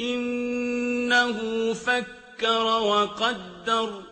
إِنَّهُ فَكَّرَ وَقَدَّرَ.